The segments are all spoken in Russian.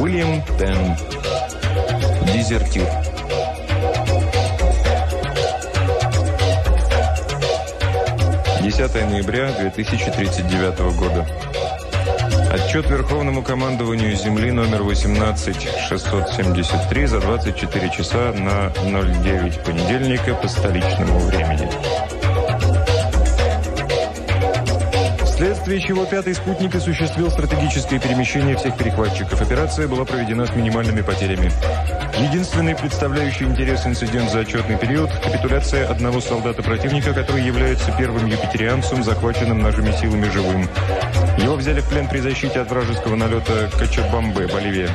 Уильям Тен. Дезертир. Десятое ноября 2039 года. Отчет Верховному командованию Земли номер 18673 за 24 часа на 09 понедельника по столичному времени. Вследствие чего пятый спутник осуществил стратегическое перемещение всех перехватчиков. Операция была проведена с минимальными потерями. Единственный представляющий интерес инцидент за отчетный период – капитуляция одного солдата противника, который является первым юпитерианцем, захваченным нашими силами живым. Его взяли в плен при защите от вражеского налета Качабамбе, Боливия.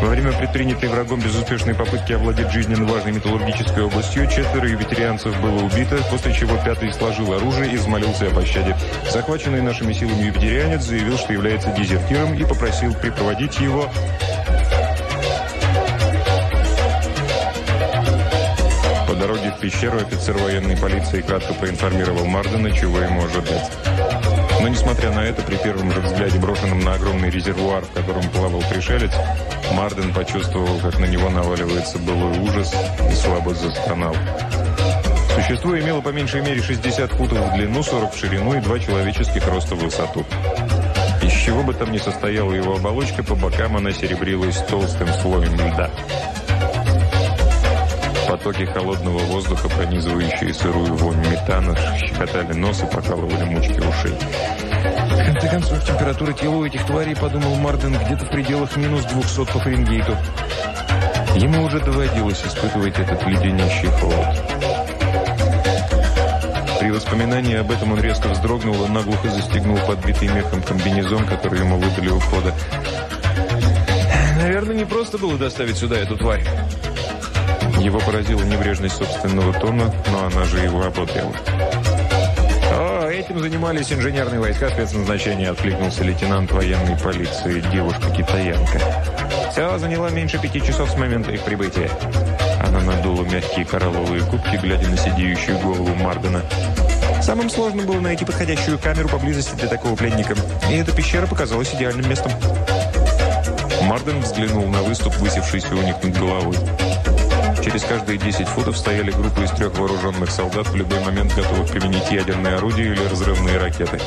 Во время предпринятой врагом безуспешной попытки овладеть жизненно важной металлургической областью, четверо юпитерианцев было убито, после чего пятый сложил оружие и взмолился о пощаде. Захваченный нашими силами юпитерианец заявил, что является дезертиром и попросил припроводить его пещеру офицер военной полиции кратко проинформировал Мардена, чего ему ожидать. Но, несмотря на это, при первом же взгляде, брошенном на огромный резервуар, в котором плавал пришелец, Марден почувствовал, как на него наваливается былой ужас и слабо застонал. Существо имело по меньшей мере 60 футов в длину, 40 в ширину и 2 человеческих роста в высоту. Из чего бы там ни состояла его оболочка, по бокам она серебрилась толстым слоем льда. Потоки холодного воздуха, пронизывающие сырую вонь метана, щекотали нос и покалывали мучки ушей. В конце концов, температура тела у этих тварей, подумал Марден, где-то в пределах минус 200 по Фаренгейту. Ему уже доводилось испытывать этот леденящий холод. При воспоминании об этом он резко вздрогнул и наглухо застегнул подбитый мехом комбинезон, который ему выдали у входа. Наверное, не просто было доставить сюда эту тварь. Его поразила небрежность собственного тона, но она же его ободрила. «О, этим занимались инженерные войска спецназначения», откликнулся лейтенант военной полиции, девушка-китаянка. «Все заняло меньше пяти часов с момента их прибытия». Она надула мягкие коралловые губки, глядя на сидеющую голову Мардена. Самым сложным было найти подходящую камеру поблизости для такого пленника. И эта пещера показалась идеальным местом. Марден взглянул на выступ, высевшийся у них над головой. Через каждые 10 футов стояли группы из трех вооруженных солдат, в любой момент готовых применить ядерные орудия или разрывные ракеты.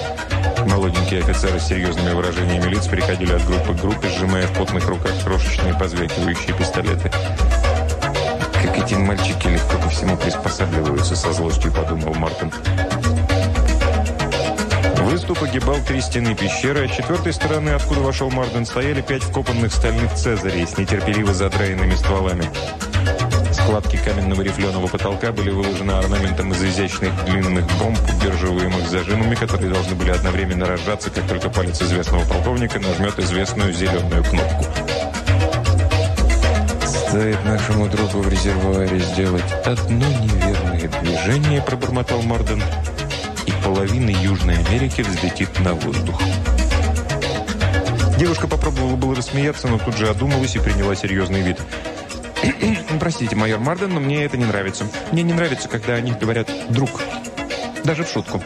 Молоденькие офицеры с серьезными выражениями лиц переходили от группы к группе, сжимая в потных руках крошечные позвякивающие пистолеты. «Как эти мальчики легко ко всему приспосабливаются», со злостью подумал Мартин. Выступ огибал три стены пещеры, а с четвертой стороны, откуда вошел Марден, стояли пять вкопанных стальных цезарей с нетерпеливо задраенными стволами. Складки каменного рифленого потолка были выложены орнаментом из изящных длинных бомб, удерживаемых зажимами, которые должны были одновременно разжаться, как только палец известного полковника нажмет известную зеленую кнопку. «Стоит нашему другу в резервуаре сделать одно неверное движение», пробормотал Морден, «и половина Южной Америки взлетит на воздух». Девушка попробовала было рассмеяться, но тут же одумалась и приняла серьезный вид – Простите, майор Марден, но мне это не нравится. Мне не нравится, когда они говорят «друг». Даже в шутку.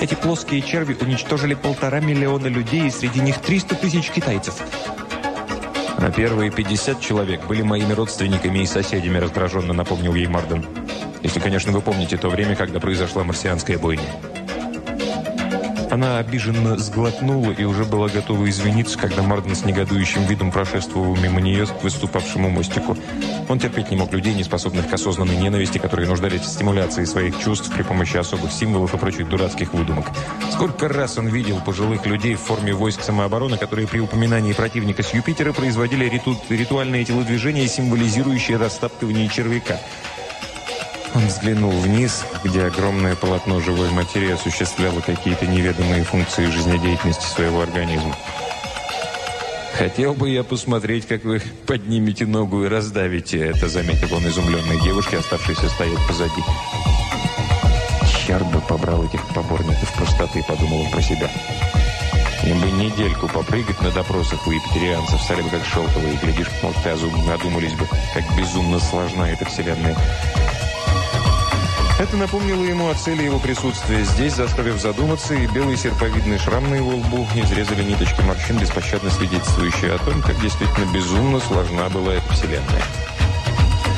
Эти плоские черви уничтожили полтора миллиона людей, и среди них 300 тысяч китайцев. А первые 50 человек были моими родственниками и соседями, раздраженно напомнил ей Марден. Если, конечно, вы помните то время, когда произошла марсианская бойня. Она обиженно сглотнула и уже была готова извиниться, когда Марден с негодующим видом прошествовал мимо нее к выступавшему мостику. Он терпеть не мог людей, не способных к осознанной ненависти, которые нуждались в стимуляции своих чувств при помощи особых символов и прочих дурацких выдумок. Сколько раз он видел пожилых людей в форме войск самообороны, которые при упоминании противника с Юпитера производили риту ритуальные телодвижения, символизирующие растаптывание червяка – он взглянул вниз, где огромное полотно живой материи осуществляло какие-то неведомые функции жизнедеятельности своего организма. «Хотел бы я посмотреть, как вы поднимете ногу и раздавите это», заметил он изумленной девушке, оставшейся стоять позади. «Черт бы побрал этих поборников простоты», подумал он про себя. Им бы недельку попрыгать на допросах у епитерианцев, стали бы как шелковые, глядишь, может, и одумались бы, как безумно сложна эта вселенная. Это напомнило ему о цели его присутствия здесь, заставив задуматься, и белый серповидный шрам на его лбу изрезали ниточки морщин, беспощадно свидетельствующие о том, как действительно безумно сложна была эта вселенная.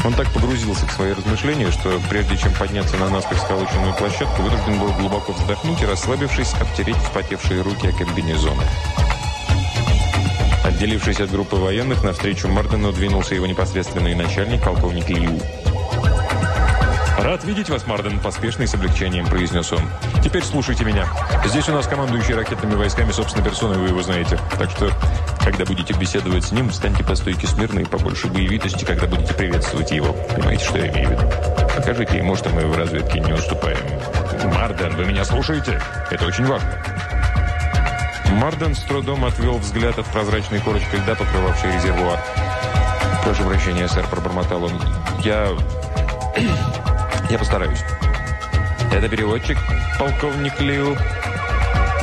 Он так погрузился в свои размышления, что прежде чем подняться на наспех сколоченную площадку, вынужден был глубоко вздохнуть и, расслабившись, обтереть вспотевшие руки о комбинезон. Отделившись от группы военных, навстречу Мардену двинулся его непосредственный начальник, полковник Лиу. «Рад видеть вас, Марден», – поспешно и с облегчением произнес он. «Теперь слушайте меня. Здесь у нас командующий ракетными войсками собственной персоной, вы его знаете. Так что, когда будете беседовать с ним, станьте по стойке смирно и побольше боевитости, когда будете приветствовать его. Понимаете, что я имею в виду? Покажите ему, что мы в разведке не уступаем. Марден, вы меня слушаете? Это очень важно». Марден с трудом отвел взгляд от прозрачной корочки льда, покрывавшей резервуар. «Прошу прощения, сэр», – пробормотал он. «Я... Я постараюсь. Это переводчик, полковник Лиу.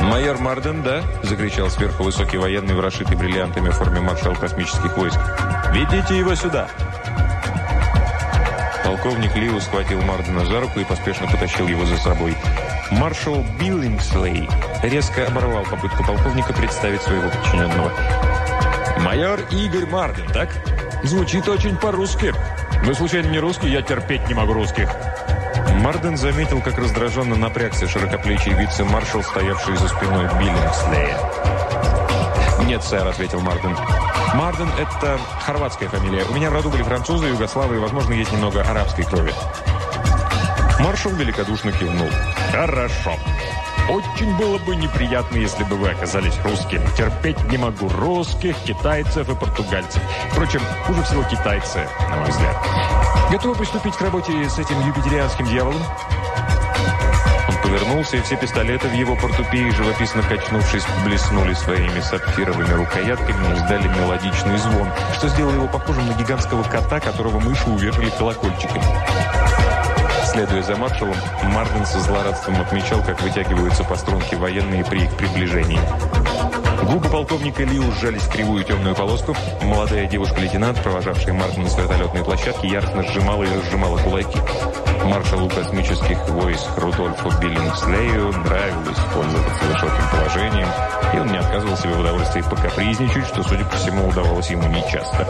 «Майор Марден, да?» – закричал сверху высокий военный в расшитой бриллиантами форме маршал космических войск. «Ведите его сюда!» Полковник Лиу схватил Мардена за руку и поспешно потащил его за собой. Маршал Биллингслей резко оборвал попытку полковника представить своего подчиненного. «Майор Игорь Марден, так? Звучит очень по-русски. Вы, случайно, не русский? Я терпеть не могу русских». Марден заметил, как раздраженно напрягся широкоплечий вице-маршал, стоявший за спиной Биллингслея. «Нет, сэр», — ответил Марден. «Марден — это хорватская фамилия. У меня в роду были французы, югославы и, возможно, есть немного арабской крови». Маршал великодушно кивнул. «Хорошо. Очень было бы неприятно, если бы вы оказались русским. Терпеть не могу русских, китайцев и португальцев. Впрочем, хуже всего китайцы, на мой взгляд. Готовы приступить к работе с этим юпитерианским дьяволом? Он повернулся, и все пистолеты в его портупее, живописно качнувшись, блеснули своими сапфировыми рукоятками и издали мелодичный звон, что сделало его похожим на гигантского кота, которого мыши увешали колокольчиками. Следуя за маршалом, Марден со злорадством отмечал, как вытягиваются по струнке военные при их приближении. Губы полковника Ли сжались в кривую темную полоску. Молодая девушка-лейтенант, провожавшая Мартина с вертолетной площадки, яростно сжимала и разжимала кулаки. Маршалу космических войск Рудольфу Биллингслею нравилось пользоваться высоким положением, и он не отказывал себе в удовольствии покапризничать, что, судя по всему, удавалось ему нечасто.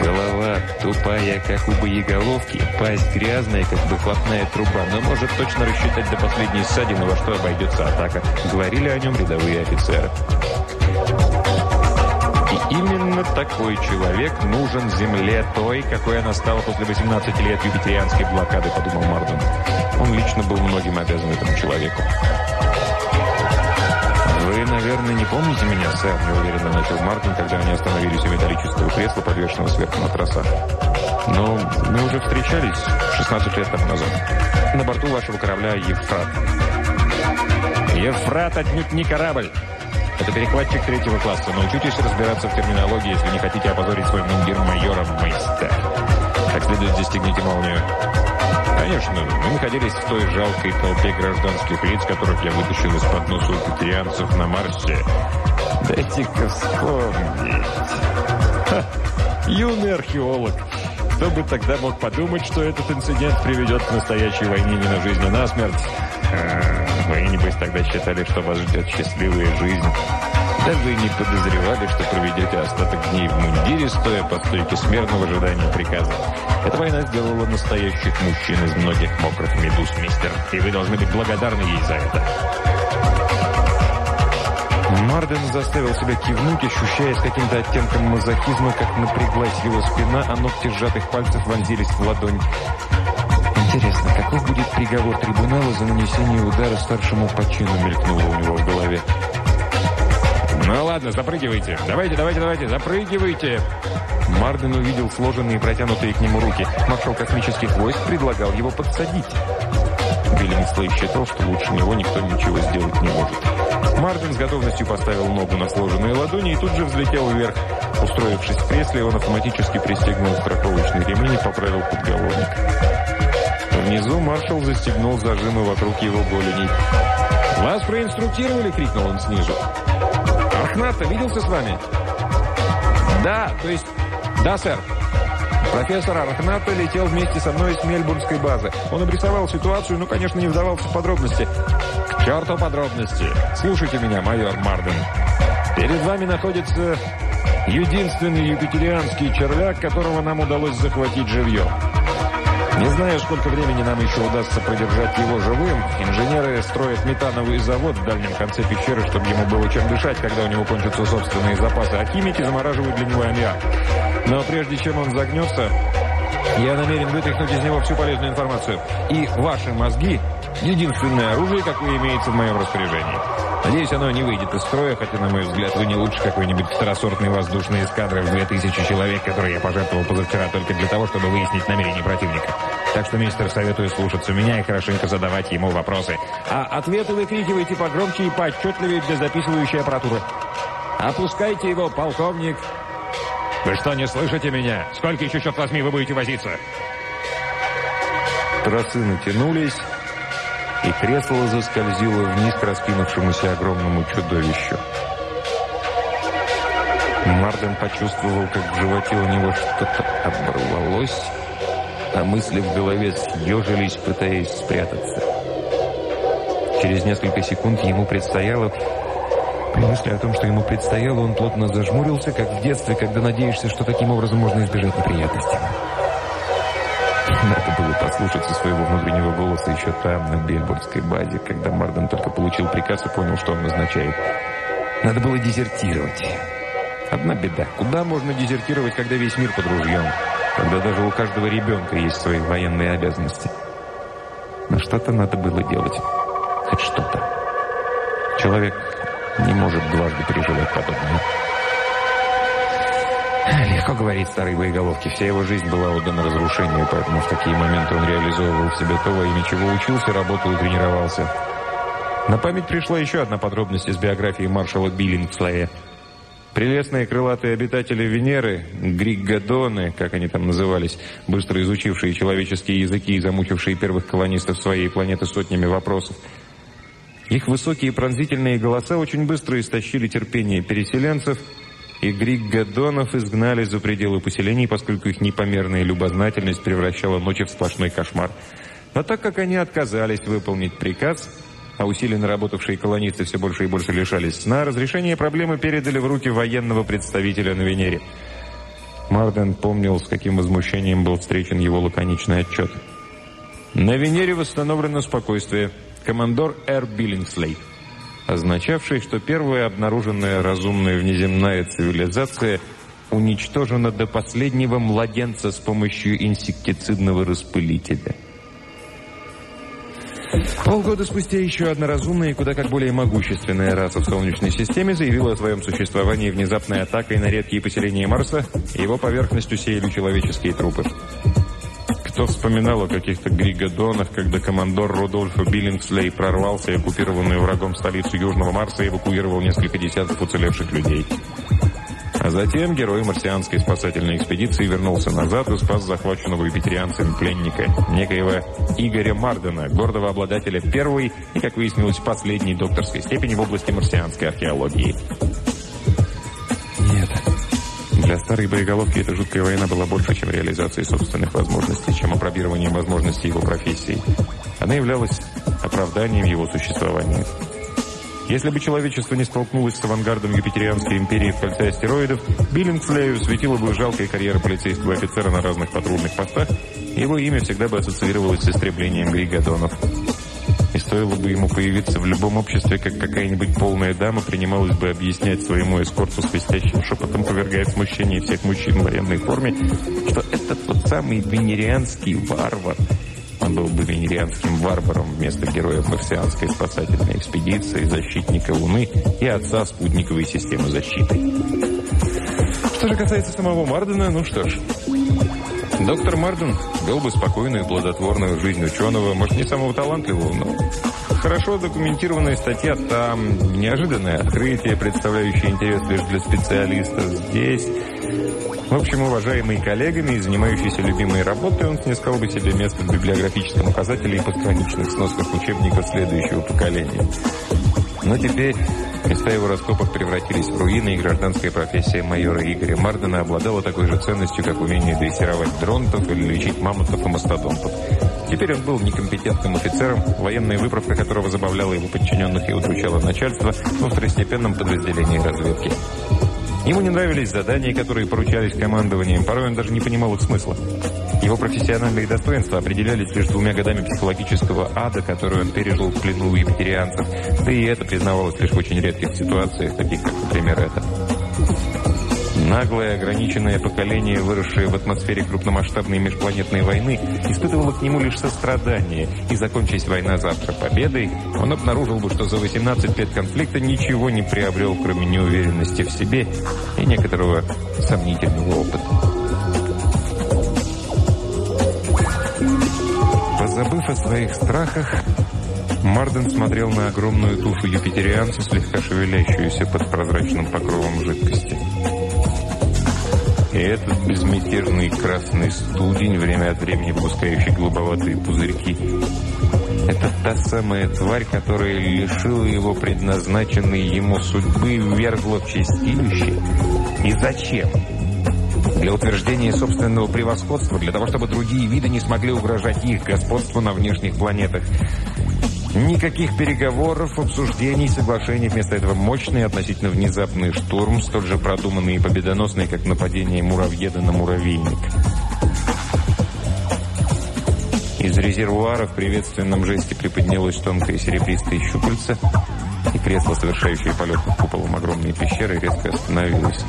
Голова тупая, как у боеголовки, пасть грязная, как выхлопная труба, но может точно рассчитать до последней ссадины, во что обойдется атака. Говорили о нем рядовые офицеры. И именно такой человек нужен Земле той, какой она стала после 18 лет юпитерианской блокады, подумал Марден. Он лично был многим обязан этому человеку. «Вы, наверное, не помните меня, сэр?» – неуверенно начал Мартин, когда они остановились у металлического кресла, подвешенного сверху на тросах. «Но мы уже встречались 16 лет тому назад. На борту вашего корабля «Евфрат». «Евфрат» отнюдь не корабль. Это перехватчик третьего класса. Научитесь разбираться в терминологии, если не хотите опозорить свой мундир майора Мейстер. Как следует застегните молнию. Конечно, мы находились в той жалкой толпе гражданских лиц, которых я вытащил из-под носа у на Марсе. Дайте-ка вспомнить. Юный археолог. Кто бы тогда мог подумать, что этот инцидент приведет к настоящей войне не на жизнь, а на смерть? Вы, небось, тогда считали, что вас ждет счастливая жизнь. Даже и не подозревали, что проведете остаток дней в мундире, стоя по стойке смирно в ожидании приказа. Эта война сделала настоящих мужчин из многих мокрых медуз, мистер, и вы должны быть благодарны ей за это. Марден заставил себя кивнуть, ощущая с каким-то оттенком мазохизма, как напряглась его спина, а ногти сжатых пальцев вонзились в ладонь. Интересно, каков будет приговор трибунала за нанесение удара старшему по чину, мелькнуло у него в голове. «Ну ладно, запрыгивайте. Давайте, давайте, давайте, запрыгивайте!» Марден увидел сложенные и протянутые к нему руки. Маршал космических войск предлагал его подсадить. Биллингслей считал, что лучше него никто ничего сделать не может. Марден с готовностью поставил ногу на сложенные ладони и тут же взлетел вверх. Устроившись в кресле, он автоматически пристегнул страховочный ремень и поправил подголовник. Внизу маршал застегнул зажимы вокруг его голеней. «Вас проинструктировали!» — крикнул он снизу. Архната виделся с вами?» «Да, то есть... Да, сэр». Профессор Архната летел вместе со мной с Мельбурнской базы. Он обрисовал ситуацию, но, конечно, не вдавался в подробности. К черту подробности! Слушайте меня, майор Марден. Перед вами находится единственный юпитерианский червяк, которого нам удалось захватить живьем. Не знаю, сколько времени нам еще удастся продержать его живым, инженеры строят метановый завод в дальнем конце пещеры, чтобы ему было чем дышать, когда у него кончатся собственные запасы, а химики замораживают для него аммиак. Но прежде чем он загнется, я намерен вытряхнуть из него всю полезную информацию. И ваши мозги – единственное оружие, какое имеется в моем распоряжении. Надеюсь, оно не выйдет из строя, хотя, на мой взгляд, вы не лучше какой-нибудь второсортной воздушной эскадры в 2000 человек, которые я пожертвовал позавчера только для того, чтобы выяснить намерения противника. Так что, мистер, советую слушаться меня и хорошенько задавать ему вопросы. А ответы выкрикивайте погромче и поотчетливее для записывающей аппаратуры. Опускайте его, полковник. Вы что, не слышите меня? Сколько еще, черт возьми, вы будете возиться? Тросы натянулись, и кресло заскользило вниз к раскинувшемуся огромному чудовищу. Марден почувствовал, как в животе у него что-то оборвалось, а мысли в голове съежились, пытаясь спрятаться. Через несколько секунд ему предстояло... При мысли о том, что ему предстояло, он плотно зажмурился, как в детстве, когда надеешься, что таким образом можно избежать неприятностей. Надо было послушаться своего внутреннего голоса еще там, на Бельбургской базе, когда Марден только получил приказ и понял, что он назначает. Надо было дезертировать. Одна беда. Куда можно дезертировать, когда весь мир под ружьем? Когда даже у каждого ребенка есть свои военные обязанности. Но что-то надо было делать. Хоть что-то. Человек не может дважды переживать подобное. Легко говорить старой боеголовки. Вся его жизнь была отдана разрушению, поэтому в такие моменты он реализовывал в себе то, во имя чего учился, работал и тренировался. На память пришла еще одна подробность из биографии маршала Биллингслея. Прелестные крылатые обитатели Венеры, григгадоны, как они там назывались, быстро изучившие человеческие языки и замучившие первых колонистов своей планеты сотнями вопросов. Их высокие пронзительные голоса очень быстро истощили терпение переселенцев – и Григгадонов изгнали за пределы поселений, поскольку их непомерная любознательность превращала ночи в сплошной кошмар. Но так как они отказались выполнить приказ, а усиленно работавшие колонисты все больше и больше лишались сна, разрешение проблемы передали в руки военного представителя на Венере. Марден помнил, с каким возмущением был встречен его лаконичный отчет. На Венере восстановлено спокойствие. Командор Эр Биллингслей означавший, что первая обнаруженная разумная внеземная цивилизация уничтожена до последнего младенца с помощью инсектицидного распылителя. Полгода спустя еще одна разумная и куда как более могущественная раса в Солнечной системе заявила о своем существовании внезапной атакой на редкие поселения Марса, его поверхностью сеяли человеческие трупы. Кто вспоминал о каких-то григадонах, когда командор Рудольфа Биллингслей прорвался и оккупированную врагом столицу Южного Марса эвакуировал несколько десятков уцелевших людей. А затем герой марсианской спасательной экспедиции вернулся назад и спас захваченного юпитерианцами пленника, некоего Игоря Мардена, гордого обладателя первой и, как выяснилось, последней докторской степени в области марсианской археологии. Для старой боеголовки эта жуткая война была больше, чем реализацией собственных возможностей, чем опробированием возможностей его профессии. Она являлась оправданием его существования. Если бы человечество не столкнулось с авангардом Юпитерианской империи в кольце астероидов, Биллингслею светила бы жалкая карьера полицейского офицера на разных патрульных постах, его имя всегда бы ассоциировалось с истреблением григадонов. Стоило бы ему появиться в любом обществе, как какая-нибудь полная дама принималась бы объяснять своему эскорту свистящим шепотом, повергая в смущение всех мужчин в военной форме, что это тот самый венерианский варвар. Он был бы венерианским варваром вместо героя марсианской спасательной экспедиции, защитника Луны и отца спутниковой системы защиты. Что же касается самого Мардена, ну что ж... Доктор Марден вел бы спокойную, плодотворную жизнь ученого, может, не самого талантливого, но хорошо документированная статья там, неожиданное открытие, представляющее интерес лишь для специалистов здесь. В общем, уважаемый коллегами и занимающийся любимой работой, он снискал бы себе место в библиографическом указателе и постраничных сносных учебников следующего поколения. Но теперь Места его раскопок превратились в руины, и гражданская профессия майора Игоря Мардена обладала такой же ценностью, как умение дрессировать дронтов или лечить мамонтов и мастодонтов. Теперь он был некомпетентным офицером, военная выправка которого забавляла его подчиненных и удручала начальство во второстепенном подразделении разведки. Ему не нравились задания, которые поручались командованием, порой он даже не понимал их смысла. Его профессиональные достоинства определялись лишь двумя годами психологического ада, который он пережил в плену у да и это признавалось лишь в очень редких ситуациях, таких как, например, это. Наглое, ограниченное поколение, выросшее в атмосфере крупномасштабной межпланетной войны, испытывало к нему лишь сострадание, и, закончись война завтра победой, он обнаружил бы, что за 18 лет конфликта ничего не приобрел, кроме неуверенности в себе и некоторого сомнительного опыта. Позабыв о своих страхах, Марден смотрел на огромную тушу юпитерианца, слегка шевелящуюся под прозрачным покровом жидкости. И этот безмятежный красный студень, время от времени выпускающий голубоватые пузырьки, это та самая тварь, которая лишила его предназначенной ему судьбы и ввергла в чистилище. И зачем? Для утверждения собственного превосходства, для того, чтобы другие виды не смогли угрожать их господству на внешних планетах. Никаких переговоров, обсуждений, соглашений. Вместо этого мощный, относительно внезапный штурм, столь же продуманный и победоносный, как нападение муравьеда на муравейник. Из резервуара в приветственном жесте приподнялось тонкое серебристое щупальце, и кресло, совершающее полет над куполом огромной пещеры, резко остановилось.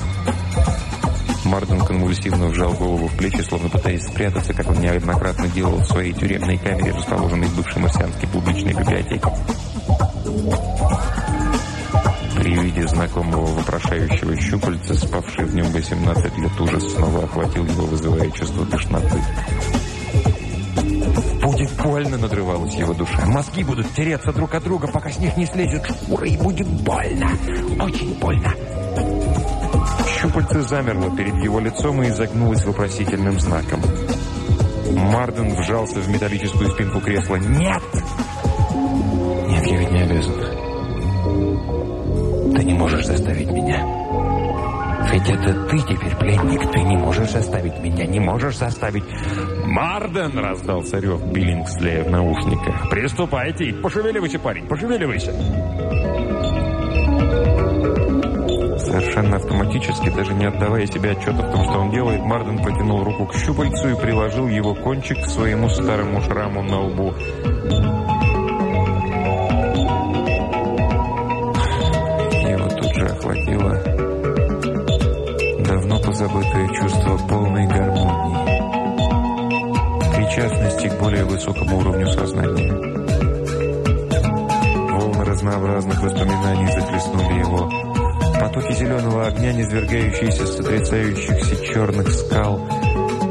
Марден конвульсивно вжал голову в плечи, словно пытаясь спрятаться, как он неоднократно делал в своей тюремной камере, расположенной в бывшей марсианской публичной библиотеке. При виде знакомого вопрошающего щупальца, спавший в нем 18 лет ужас, снова охватил его, вызывая чувство тошноты. «Будет больно!» — надрывалась его душа. «Мозги будут тереться друг от друга, пока с них не слезет шкура, и будет больно! Очень больно!» Щупальце замерло перед его лицом и изогнулось вопросительным знаком. Марден вжался в металлическую спинку кресла. «Нет!» «Нет, я ведь не обязан. Ты не можешь заставить меня. Ведь это ты теперь пленник. Ты не можешь заставить меня, не можешь заставить...» «Марден!» — раздался рев Биллингслея в наушниках. «Приступайте! Пошевеливайся, парень, пошевеливайся!» Совершенно автоматически, даже не отдавая себе отчета в том, что он делает, Марден протянул руку к щупальцу и приложил его кончик к своему старому шраму на лбу. Его тут же охватило давно позабытое чувство полной гармонии, причастности к более высокому уровню сознания. Волны разнообразных воспоминаний захлестнули зеленого огня, низвергающиеся с отрицающихся черных скал.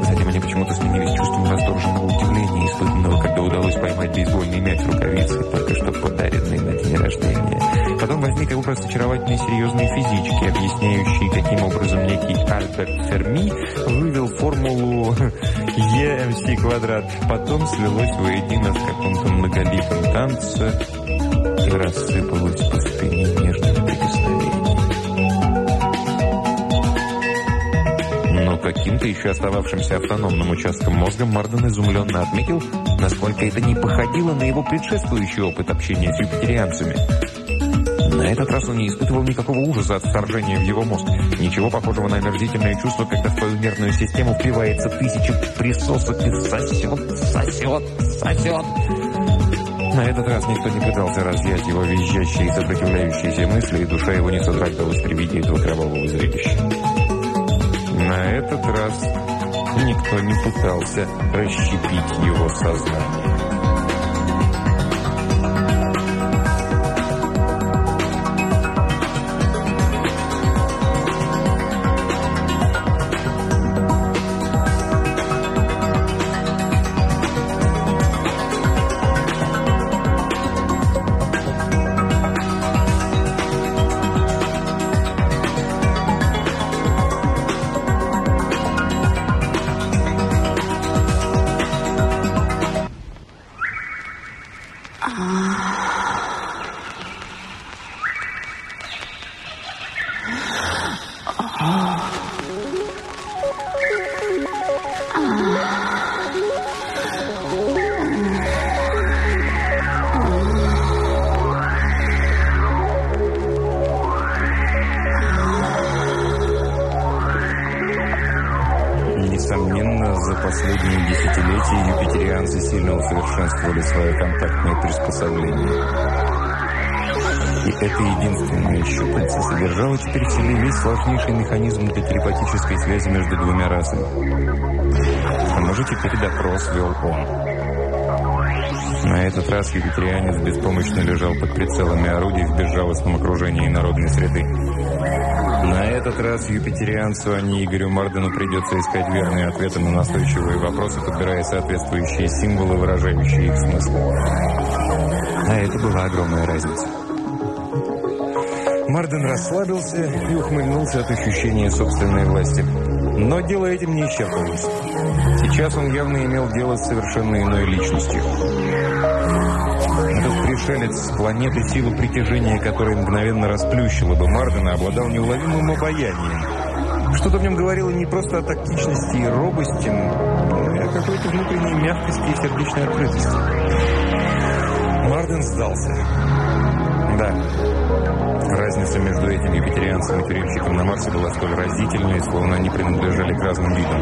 Затем они почему-то сменились чувством восторженного удивления, испытанного, когда удалось поймать бейсбольный мяч рукавицей, только что подаренный на день рождения. Потом возник образ очаровательной серьезной физички, объясняющей, каким образом некий Альберт Ферми вывел формулу EMC квадрат. Потом слилось воедино в каком-то многоликом танце и рассыпалось по спине нежных каким-то еще остававшимся автономным участком мозга Марден изумленно отметил, насколько это не походило на его предшествующий опыт общения с юпитерианцами. На этот раз он не испытывал никакого ужаса от вторжения в его мозг. Ничего похожего на омерзительное чувство, когда в твою нервную систему впивается тысяча присосок и сосет, сосет, сосет. На этот раз никто не пытался разъять его визжащие и сопротивляющиеся мысли, и душа его не содрогалась при виде этого кровавого зрелища. На этот раз никто не пытался расщепить его сознание. Это единственное щупальце содержало теперь в себе весь сложнейший механизм для телепатической связи между двумя расами. А может, теперь допрос вел он. На этот раз юпитерианец беспомощно лежал под прицелами орудий в безжалостном окружении народной среды. На этот раз юпитерианцу, а не Игорю Мардену придется искать верные ответы на настойчивые вопросы, подбирая соответствующие символы, выражающие их смысл. А это была огромная разница. Марден расслабился и ухмыльнулся от ощущения собственной власти. Но дело этим не исчерпывалось. Сейчас он явно имел дело с совершенно иной личностью пришелец с планеты, силу притяжения которой мгновенно расплющила бы Мардена, обладал неуловимым обаянием. Что-то в нем говорило не просто о тактичности и робости, и о какой-то внутренней мягкости и сердечной открытости. Марден сдался. Да, разница между этим юпитерианцем и тюремщиком на Марсе была столь разительной, словно они принадлежали к разным видам.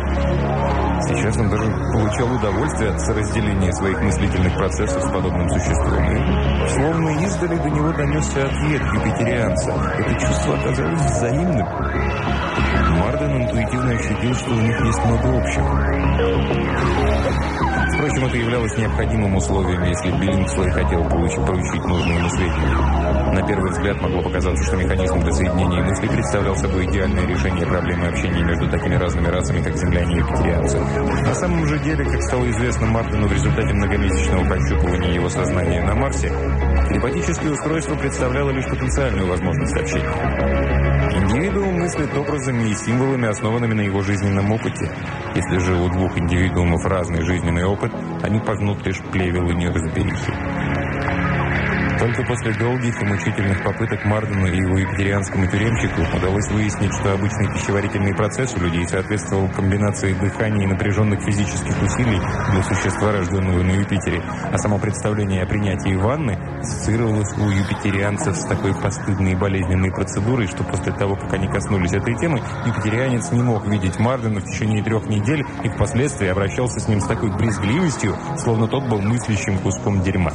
Сейчас он даже получал удовольствие от разделения своих мыслительных процессов с подобным существом. И словно издали до него донесся ответ юпитерианца. Это чувство оказалось взаимным. Марден интуитивно ощутил, что у них есть много общего. Впрочем, это являлось необходимым условием, если Биллингслей хотел получить, получить нужные ему сведения. На первый взгляд могло показаться, что механизм для соединения мыслей представлял собой идеальное решение проблемы общения между такими разными расами, как земляне и юпитерианцы. На самом же деле, как стало известно Мартину в результате многомесячного прощупывания его сознания на Марсе, телепатическое устройство представляло лишь потенциальную возможность общения. Индивидуум мыслит образами и символами, основанными на его жизненном опыте. Если же у двух индивидуумов разный жизненный опыт, они пожнут лишь плевел и неразберихи. Только после долгих и мучительных попыток Мардену и его екатерианскому тюремщику удалось выяснить, что обычный пищеварительный процесс у людей соответствовал комбинации дыхания и напряженных физических усилий для существа, рожденного на Юпитере, а само представление о принятии ванны ассоциировалось у юпитерианцев с такой постыдной и болезненной процедурой, что после того, как они коснулись этой темы, юпитерианец не мог видеть Мардена в течение трех недель и впоследствии обращался с ним с такой брезгливостью, словно тот был мыслящим куском дерьма.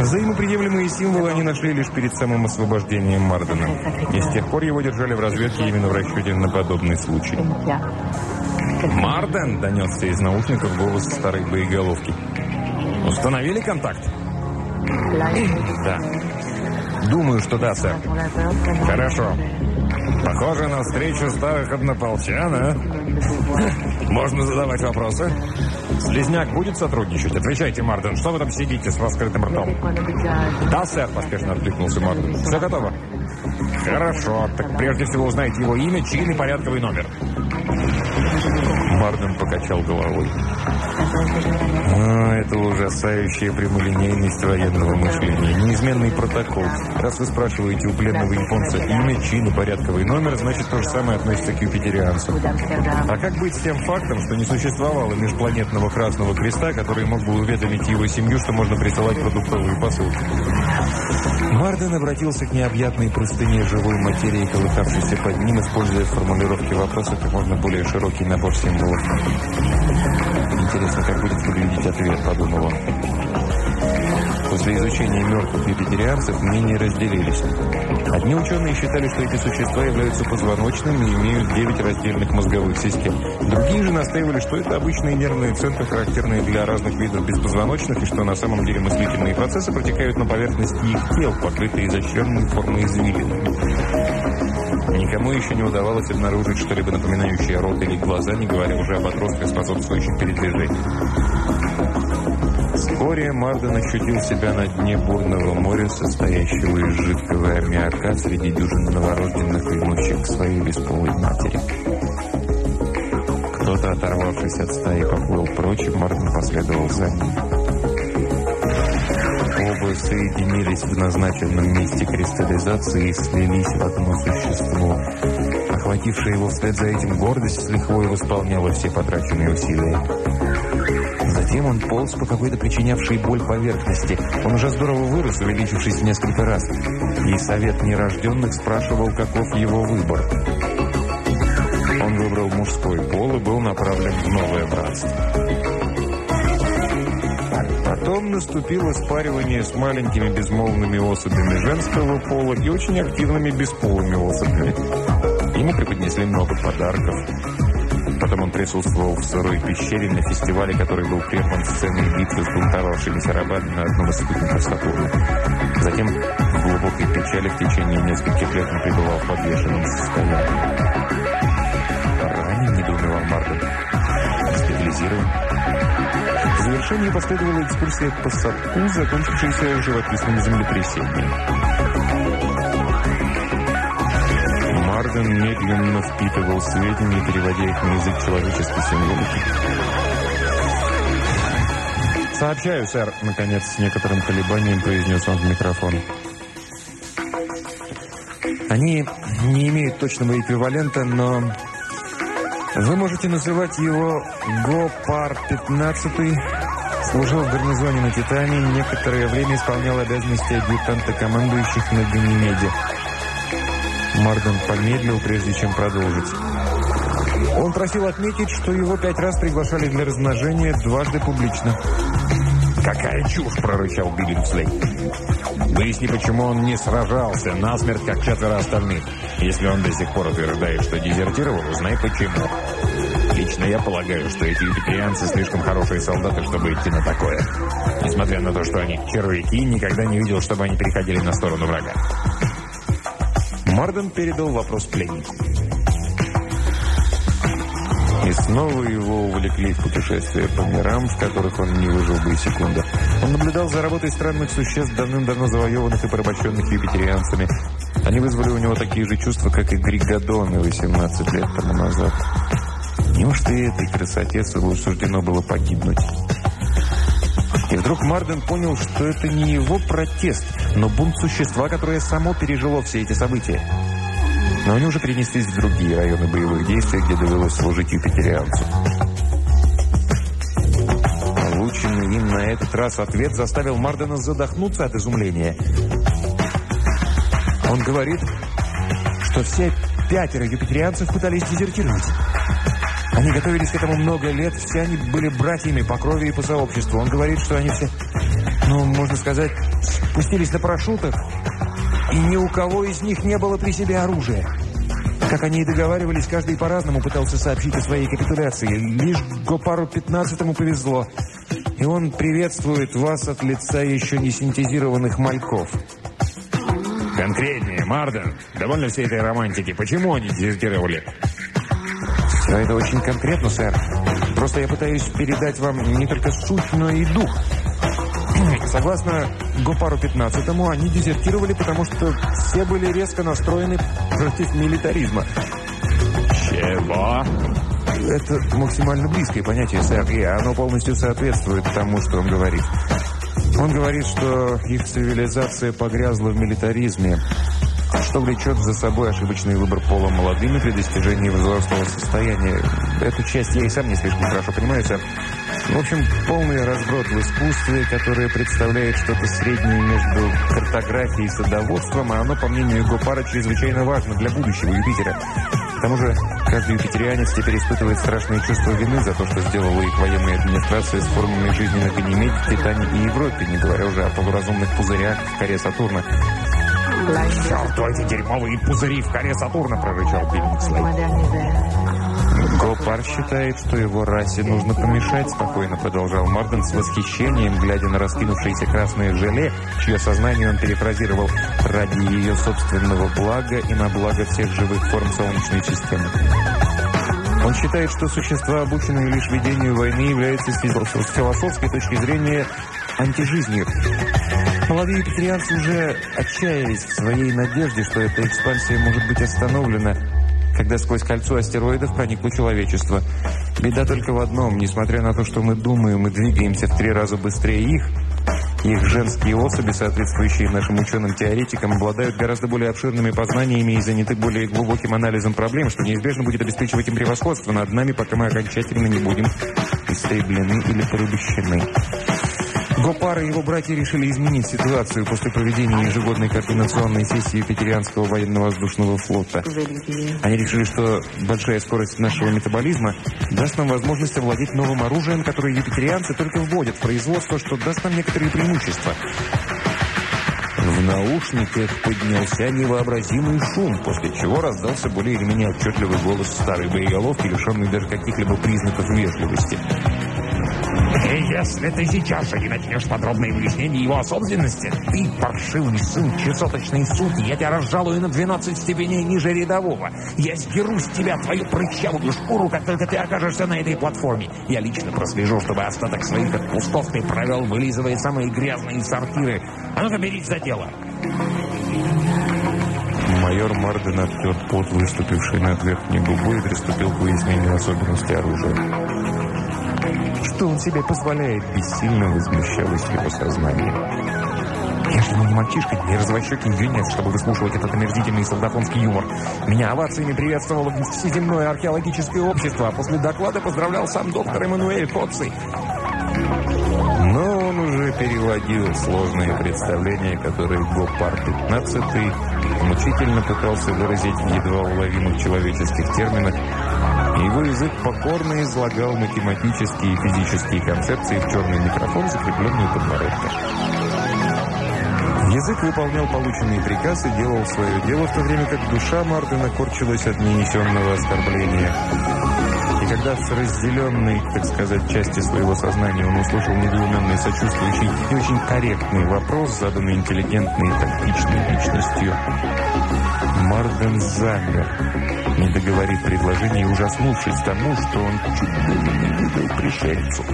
Взаимоприемлемые символы они нашли лишь перед самым освобождением Мардена. И с тех пор его держали в разведке именно в расчете на подобный случай. «Марден!» – донесся из наушников голос старой боеголовки. «Установили контакт?» «Да». «Думаю, что да, сэр». «Хорошо. Похоже на встречу старых однополчан, а? Можно задавать вопросы?» «Слизняк будет сотрудничать? Отвечайте, Марден. Что вы там сидите с раскрытым ртом?» «Да, сэр», — поспешно откликнулся Марден. «Все готово?» «Хорошо. Так прежде всего узнайте его имя, чин и порядковый номер». Марден покачал головой. А, это ужасающая прямолинейность военного мышления. Неизменный протокол. Раз вы спрашиваете у пленного японца имя, чин и порядковый номер, значит, то же самое относится к юпитерианцу. А как быть с тем фактом, что не существовало межпланетного Красного Креста, который мог бы уведомить его семью, что можно присылать продуктовые посылки? Марден обратился к необъятной простыне живой материи, колыхавшейся под ним, используя в формулировке вопроса как можно более широкий набор символов. Интересно, как будет выглядеть ответ, подумал он. После изучения мертвых вегетарианцев мнения разделились. Одни ученые считали, что эти существа являются позвоночными и имеют 9 раздельных мозговых систем. Другие же настаивали, что это обычные нервные центры, характерные для разных видов беспозвоночных, и что на самом деле мыслительные процессы протекают на поверхности их тел, покрытые изощренной формой извилин. Никому еще не удавалось обнаружить что-либо напоминающее рот или глаза, не говоря уже об отростках, способствующих передвижению. Вскоре Марден ощутил себя на дне бурного моря, состоящего из жидкого аммиака среди дюжин новорожденных ведущих своей бесполой матери. Кто-то, оторвавшись от стаи, поплыл прочь, и Марден последовал за ним. Оба соединились в назначенном месте кристаллизации и слились в одно существо. охватившая его вслед за этим гордость с лихвой восполняла все потраченные усилия. Затем он полз по какой-то причинявшей боль поверхности. Он уже здорово вырос, увеличившись в несколько раз. И совет нерожденных спрашивал, каков его выбор. Он выбрал мужской пол и был направлен в новое братство. Потом наступило спаривание с маленькими безмолвными особями женского пола и очень активными бесполыми особями. Ему преподнесли много подарков. Потом он присутствовал в сырой пещере на фестивале, который был прерван сценой битвы с бунтовавшимися рабами на одном из спутников Сатурна. Затем в глубокой печали в течение нескольких лет он пребывал в подвешенном состоянии. Ранен, недоумевал Марден. Госпитализирован. Завершении последовала экскурсия по садку, закончившаяся живописным землетрясением. Марден медленно впитывал сведения, переводя их на язык человеческой символики. «Сообщаю, сэр», — наконец, с некоторым колебанием произнес он в микрофон. «Они не имеют точного эквивалента, но вы можете называть его Гопар-15. Служил в гарнизоне на Титане, некоторое время исполнял обязанности адъютанта командующих на Ганимеде. Марден помедлил, прежде чем продолжить. Он просил отметить, что его пять раз приглашали для размножения дважды публично. «Какая чушь!» – прорычал Биллингслей. «Выясни, почему он не сражался насмерть, как четверо остальных. Если он до сих пор утверждает, что дезертировал, узнай почему. Лично я полагаю, что эти юпитерианцы слишком хорошие солдаты, чтобы идти на такое. Несмотря на то, что они червяки, никогда не видел, чтобы они переходили на сторону врага». Марден передал вопрос пленнику. И снова его увлекли в путешествия по мирам, в которых он не выжил бы и секунды. Он наблюдал за работой странных существ, давным-давно завоеванных и порабощенных юпитерианцами. Они вызвали у него такие же чувства, как и Григодоны 18 лет тому назад. Неужто этой красоте суждено было погибнуть? И вдруг Марден понял, что это не его протест, но бунт существа, которое само пережило все эти события. Но они уже перенеслись в другие районы боевых действий, где довелось служить юпитерианцу. Полученный им на этот раз ответ заставил Мардена задохнуться от изумления. Он говорит, что все пятеро юпитерианцев пытались дезертировать. Они готовились к этому много лет, все они были братьями по крови и по сообществу. Он говорит, что они все, ну, можно сказать, спустились на парашютах и ни у кого из них не было при себе оружия. Как они и договаривались, каждый по-разному пытался сообщить о своей капитуляции. Лишь Гопару 15 повезло. И он приветствует вас от лица еще не синтезированных мальков. Конкретнее, Марден. Довольно всей этой романтики. Почему они дезертировали? Все это очень конкретно, сэр. Просто я пытаюсь передать вам не только суть, но и дух. Согласно Гопару 15 они дезертировали, потому что все были резко настроены против милитаризма. Чего? Это максимально близкое понятие, сэр, и оно полностью соответствует тому, что он говорит. Он говорит, что их цивилизация погрязла в милитаризме, что влечет за собой ошибочный выбор пола молодыми при достижении взрослого состояния. Эту часть я и сам не слишком хорошо понимаю. В общем, полный разброд в искусстве, которое представляет что-то среднее между картографией и садоводством, а оно, по мнению Гопара, чрезвычайно важно для будущего Юпитера. К тому же, каждый юпитерианец теперь испытывает страшное чувство вины за то, что сделала их военная администрация с формами жизни на Ганимеде, Титане и Европе, не говоря уже о полуразумных пузырях в коре Сатурна. «Черту эти дерьмовые пузыри в коре Сатурна!» – прорычал Биллингслей. Гопар считает, что его расе нужно помешать, спокойно продолжал Морган с восхищением, глядя на раскинувшееся красное желе, чье сознание он перефразировал ради ее собственного блага и на благо всех живых форм Солнечной системы. Он считает, что существа, обученные лишь ведению войны, являются с философской точки зрения антижизнью. Молодые патрианцы уже отчаялись в своей надежде, что эта экспансия может быть остановлена, когда сквозь кольцо астероидов проникло человечество. Беда только в одном. Несмотря на то, что мы думаем и двигаемся в три раза быстрее их, Их женские особи, соответствующие нашим ученым-теоретикам, обладают гораздо более обширными познаниями и заняты более глубоким анализом проблем, что неизбежно будет обеспечивать им превосходство над нами, пока мы окончательно не будем истреблены или порабощены. Гопар и его братья решили изменить ситуацию после проведения ежегодной координационной сессии Петерианского военно-воздушного флота. Они решили, что большая скорость нашего метаболизма даст нам возможность овладеть новым оружием, которое юпитерианцы только вводят в производство, что даст нам некоторые преимущества. В наушниках поднялся невообразимый шум, после чего раздался более или менее отчетливый голос старой боеголовки, лишенный даже каких-либо признаков вежливости. И если ты сейчас же не начнешь подробное выяснение его особенности, ты, паршивый сын чесоточной суки, я тебя разжалую на 12 степеней ниже рядового. Я сдеру с тебя твою прыщавую шкуру, как только ты окажешься на этой платформе. Я лично прослежу, чтобы остаток своих отпусков ты провел, вылизывая самые грязные сортиры. А ну-ка, берись за дело. Майор Марден оттер пот, выступивший над верхней губой, и приступил к выяснению особенностей оружия. Что он себе позволяет, бессильно возмущалось его сознание. Я же не мальчишка, не развощекий юнец, чтобы выслушивать этот омерзительный солдафонский юмор. Меня овациями приветствовало всеземное археологическое общество, а после доклада поздравлял сам доктор Эммануэль Коци. Но он уже переводил сложные представления, которые Гопар-15 мучительно пытался выразить в едва уловимых человеческих терминах, его язык покорно излагал математические и физические концепции в черный микрофон, закрепленный у подбородка. Язык выполнял полученные приказы делал свое дело, в то время как душа Мардена корчилась от ненесенного оскорбления. И когда с разделенной, так сказать, части своего сознания он услышал недоуменный, сочувствующий и очень корректный вопрос, заданный интеллигентной и тактичной личностью, Марден замер не договорив предложение ужаснувшись тому, что он чуть было не выдал пришельцу.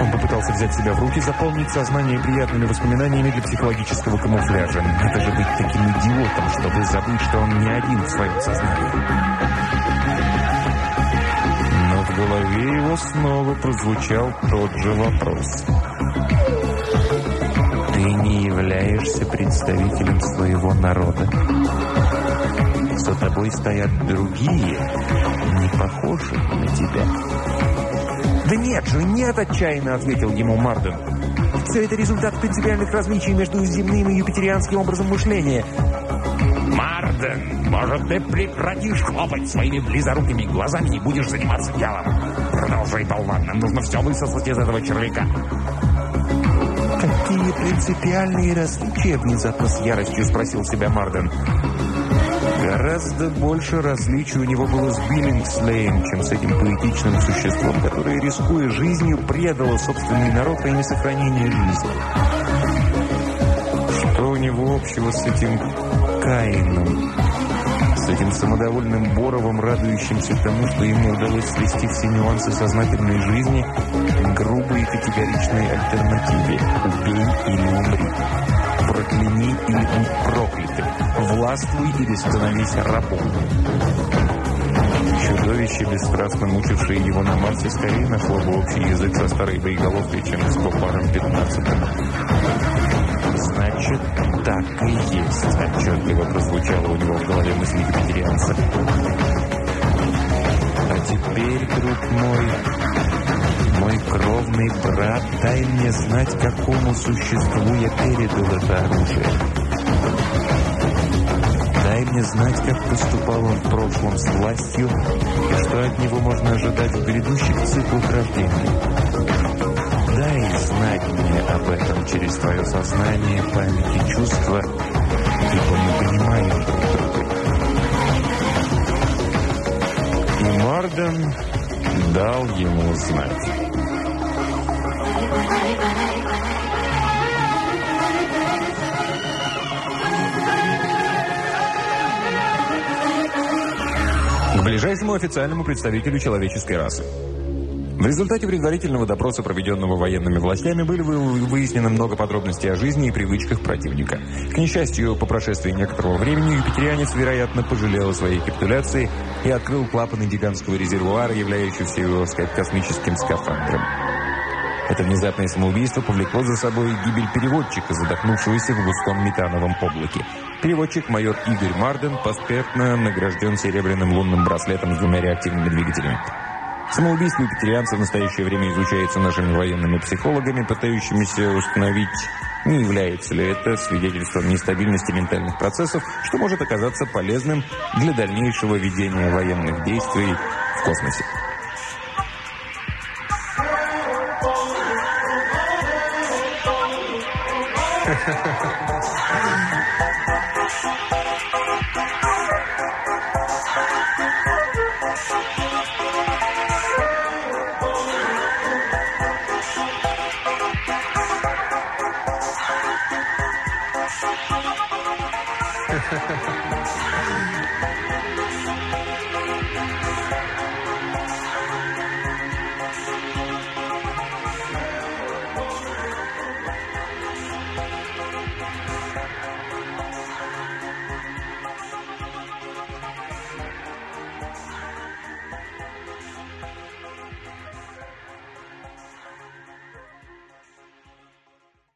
Он попытался взять себя в руки, заполнить сознание приятными воспоминаниями для психологического камуфляжа. Это же быть таким идиотом, чтобы забыть, что он не один в своем сознании. Но в голове его снова прозвучал тот же вопрос. «Ты не являешься представителем своего народа?» За тобой стоят другие, не похожие на тебя. «Да нет же, нет!» – отчаянно ответил ему Марден. «Все это результат принципиальных различий между земным и юпитерианским образом мышления». «Марден, может, ты прекратишь хлопать своими близорукими глазами и будешь заниматься делом? Продолжай, болван, нам нужно все высосать из этого червяка». «Какие принципиальные различия?» – внезапно с яростью спросил себя Марден. Гораздо больше различий у него было с Биллингслеем, чем с этим поэтичным существом, которое, рискуя жизнью, предало собственный народ во имя сохранения жизни. Что у него общего с этим Каином? С этим самодовольным Боровым, радующимся тому, что ему удалось свести все нюансы сознательной жизни к грубой и категоричной альтернативе «убей или умри» прокляни или будь проклятым, властвуй или становись рабом. Чудовище, бесстрастно мучившее его на Марсе, скорее нашло общий язык со старой боеголовкой, чем с Попаром 15 «Значит, так и есть», — отчетливо прозвучало у него в голове мысли вегетарианца. «А теперь, друг мой, мой кровный брат, дай мне знать, какому существу я передал это оружие. Мне знать, как поступал он в прошлом с властью, и что от него можно ожидать в грядущих циклах рождения. Дай знать мне об этом через твое сознание, память и чувства, ибо мы понимаем друг друга. И Морден дал ему знать. Ближайшему официальному представителю человеческой расы. В результате предварительного допроса, проведенного военными властями, были выяснено много подробностей о жизни и привычках противника. К несчастью, по прошествии некоторого времени юпитерианец, вероятно, пожалел о своей капитуляции и открыл клапаны гигантского резервуара, являющегося, его космическим скафандром. Это внезапное самоубийство повлекло за собой гибель переводчика, задохнувшегося в густом метановом облаке. Переводчик майор Игорь Марден поспешно награжден серебряным лунным браслетом с двумя реактивными двигателями. Самоубийство вегетарианца в настоящее время изучается нашими военными психологами, пытающимися установить, не является ли это свидетельством нестабильности ментальных процессов, что может оказаться полезным для дальнейшего ведения военных действий в космосе. ハハハハ。